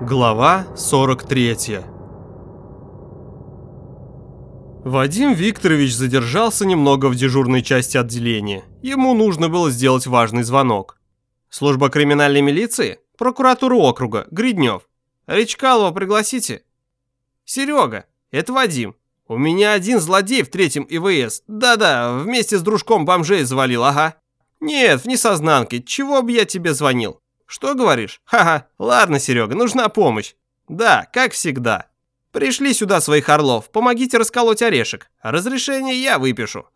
Глава 43 Вадим Викторович задержался немного в дежурной части отделения. Ему нужно было сделать важный звонок. Служба криминальной милиции? Прокуратура округа, Гриднев. Речкалова пригласите? Серега, это Вадим. У меня один злодей в третьем ИВС. Да-да, вместе с дружком бомжей завалил, ага. Нет, в несознанке, чего бы я тебе звонил? Что говоришь? Ха-ха, ладно, Серега, нужна помощь. Да, как всегда. Пришли сюда своих орлов, помогите расколоть орешек. Разрешение я выпишу.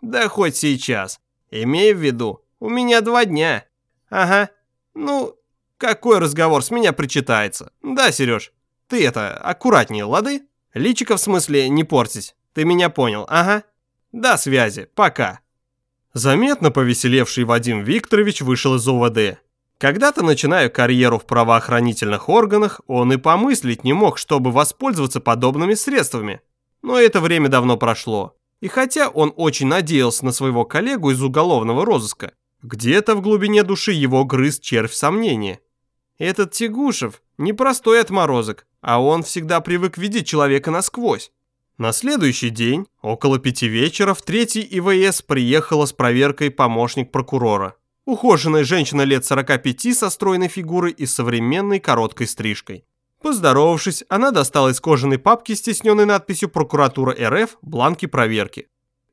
Да хоть сейчас. Имей в виду, у меня два дня. Ага. Ну, какой разговор с меня причитается? Да, Сереж, ты это, аккуратнее, лады? Личика в смысле не портить. Ты меня понял, ага. До связи, пока. Заметно повеселевший Вадим Викторович вышел из ОВД. Когда-то, начиная карьеру в правоохранительных органах, он и помыслить не мог, чтобы воспользоваться подобными средствами. Но это время давно прошло. И хотя он очень надеялся на своего коллегу из уголовного розыска, где-то в глубине души его грыз червь сомнения. Этот Тягушев – непростой отморозок, а он всегда привык видеть человека насквозь. На следующий день, около пяти вечера, в третий ИВС приехала с проверкой помощник прокурора – Ухоженная женщина лет 45 со стройной фигурой и современной короткой стрижкой. Поздоровавшись, она достала из кожаной папки с тисненной надписью «Прокуратура РФ» бланки проверки.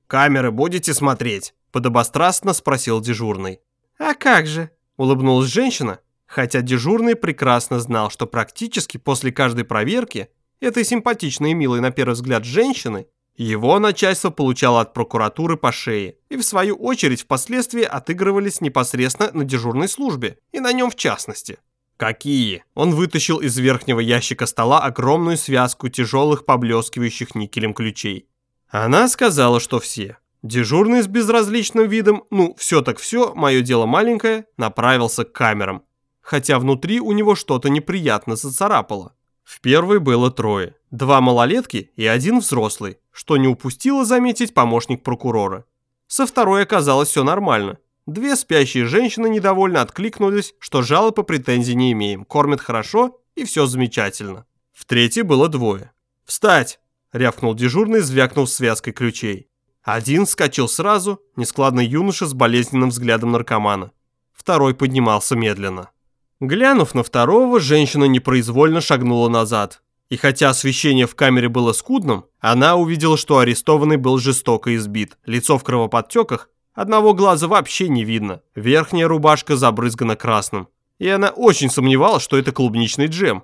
«Камеры будете смотреть?» – подобострастно спросил дежурный. «А как же?» – улыбнулась женщина, хотя дежурный прекрасно знал, что практически после каждой проверки этой симпатичной и милой на первый взгляд женщины его начальство получало от прокуратуры по шее и в свою очередь впоследствии отыгрывались непосредственно на дежурной службе и на нем в частности. Какие? Он вытащил из верхнего ящика стола огромную связку тяжелых поблескивающих никелем ключей. Она сказала, что все. Дежурный с безразличным видом, ну, все так все, мое дело маленькое, направился к камерам. Хотя внутри у него что-то неприятно зацарапало. В первой было трое. Два малолетки и один взрослый, что не упустила заметить помощник прокурора. Со второй оказалось все нормально. Две спящие женщины недовольно откликнулись, что жалоб и претензий не имеем, кормят хорошо и все замечательно. В третьей было двое. «Встать!» – рявкнул дежурный, звякнув связкой ключей. Один вскочил сразу, нескладный юноша с болезненным взглядом наркомана. Второй поднимался медленно. Глянув на второго, женщина непроизвольно шагнула назад. И хотя освещение в камере было скудным, она увидела, что арестованный был жестоко избит. Лицо в кровоподтеках, одного глаза вообще не видно. Верхняя рубашка забрызгана красным. И она очень сомневалась, что это клубничный джем.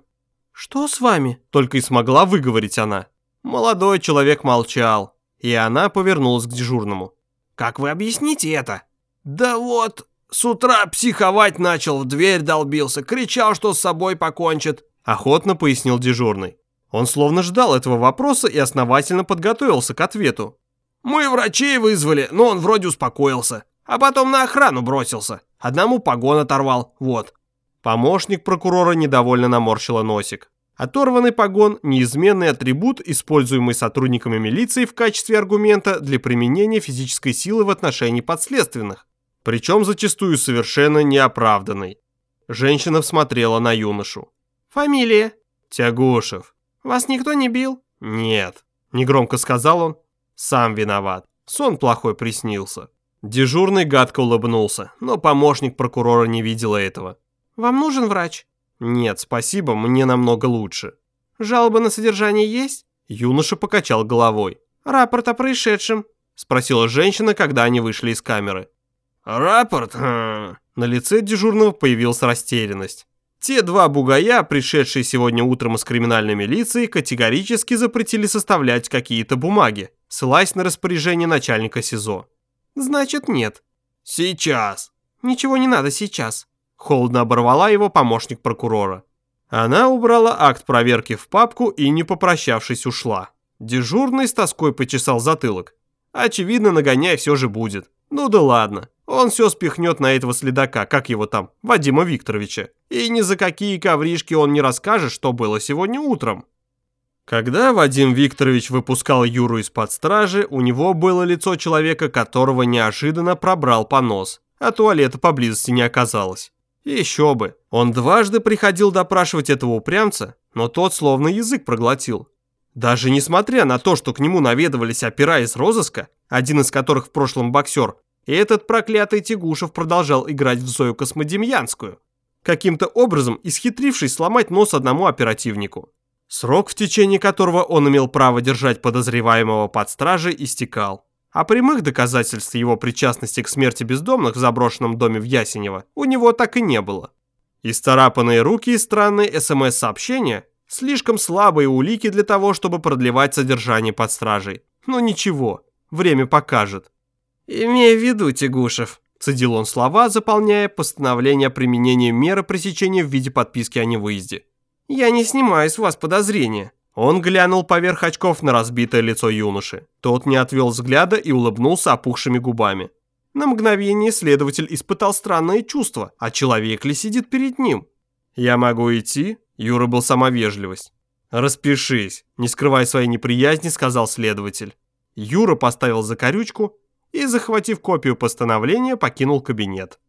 «Что с вами?» – только и смогла выговорить она. Молодой человек молчал, и она повернулась к дежурному. «Как вы объясните это?» «Да вот, с утра психовать начал, в дверь долбился, кричал, что с собой покончит. Охотно пояснил дежурный. Он словно ждал этого вопроса и основательно подготовился к ответу. «Мы врачей вызвали, но он вроде успокоился. А потом на охрану бросился. Одному погон оторвал, вот». Помощник прокурора недовольно наморщила носик. Оторванный погон – неизменный атрибут, используемый сотрудниками милиции в качестве аргумента для применения физической силы в отношении подследственных. Причем зачастую совершенно неоправданной. Женщина всмотрела на юношу. «Фамилия?» «Тягушев». «Вас никто не бил?» «Нет», — негромко сказал он. «Сам виноват. Сон плохой приснился». Дежурный гадко улыбнулся, но помощник прокурора не видела этого. «Вам нужен врач?» «Нет, спасибо, мне намного лучше». «Жалоба на содержание есть?» Юноша покачал головой. «Рапорт о происшедшем?» Спросила женщина, когда они вышли из камеры. «Рапорт?» хм. На лице дежурного появилась растерянность. Те два бугая, пришедшие сегодня утром из криминальной милиции, категорически запретили составлять какие-то бумаги, ссылаясь на распоряжение начальника СИЗО. Значит, нет. Сейчас. Ничего не надо сейчас. Холодно оборвала его помощник прокурора. Она убрала акт проверки в папку и, не попрощавшись, ушла. Дежурный с тоской почесал затылок. Очевидно, нагоняй все же будет. Ну да ладно. Он все спихнет на этого следака, как его там, Вадима Викторовича. И ни за какие ковришки он не расскажет, что было сегодня утром. Когда Вадим Викторович выпускал Юру из-под стражи, у него было лицо человека, которого неожиданно пробрал понос, а туалета поблизости не оказалось. Еще бы. Он дважды приходил допрашивать этого упрямца, но тот словно язык проглотил. Даже несмотря на то, что к нему наведывались опера из розыска, один из которых в прошлом боксер, этот проклятый Тягушев продолжал играть в Зою Космодемьянскую, каким-то образом исхитрившись сломать нос одному оперативнику. Срок, в течение которого он имел право держать подозреваемого под стражей, истекал. А прямых доказательств его причастности к смерти бездомных в заброшенном доме в Ясенево у него так и не было. Исцарапанные руки и странные СМС-сообщения – слишком слабые улики для того, чтобы продлевать содержание под стражей. Но ничего, время покажет. «Имея в виду, Тягушев», – цедил он слова, заполняя постановление о применении меры пресечения в виде подписки о невыезде. «Я не снимаю с вас подозрения. Он глянул поверх очков на разбитое лицо юноши. Тот не отвел взгляда и улыбнулся опухшими губами. На мгновение следователь испытал странное чувство, а человек ли сидит перед ним? «Я могу идти?» Юра был сама вежливость. «Распишись», не скрывая своей неприязни, сказал следователь. Юра поставил закорючку и, захватив копию постановления, покинул кабинет.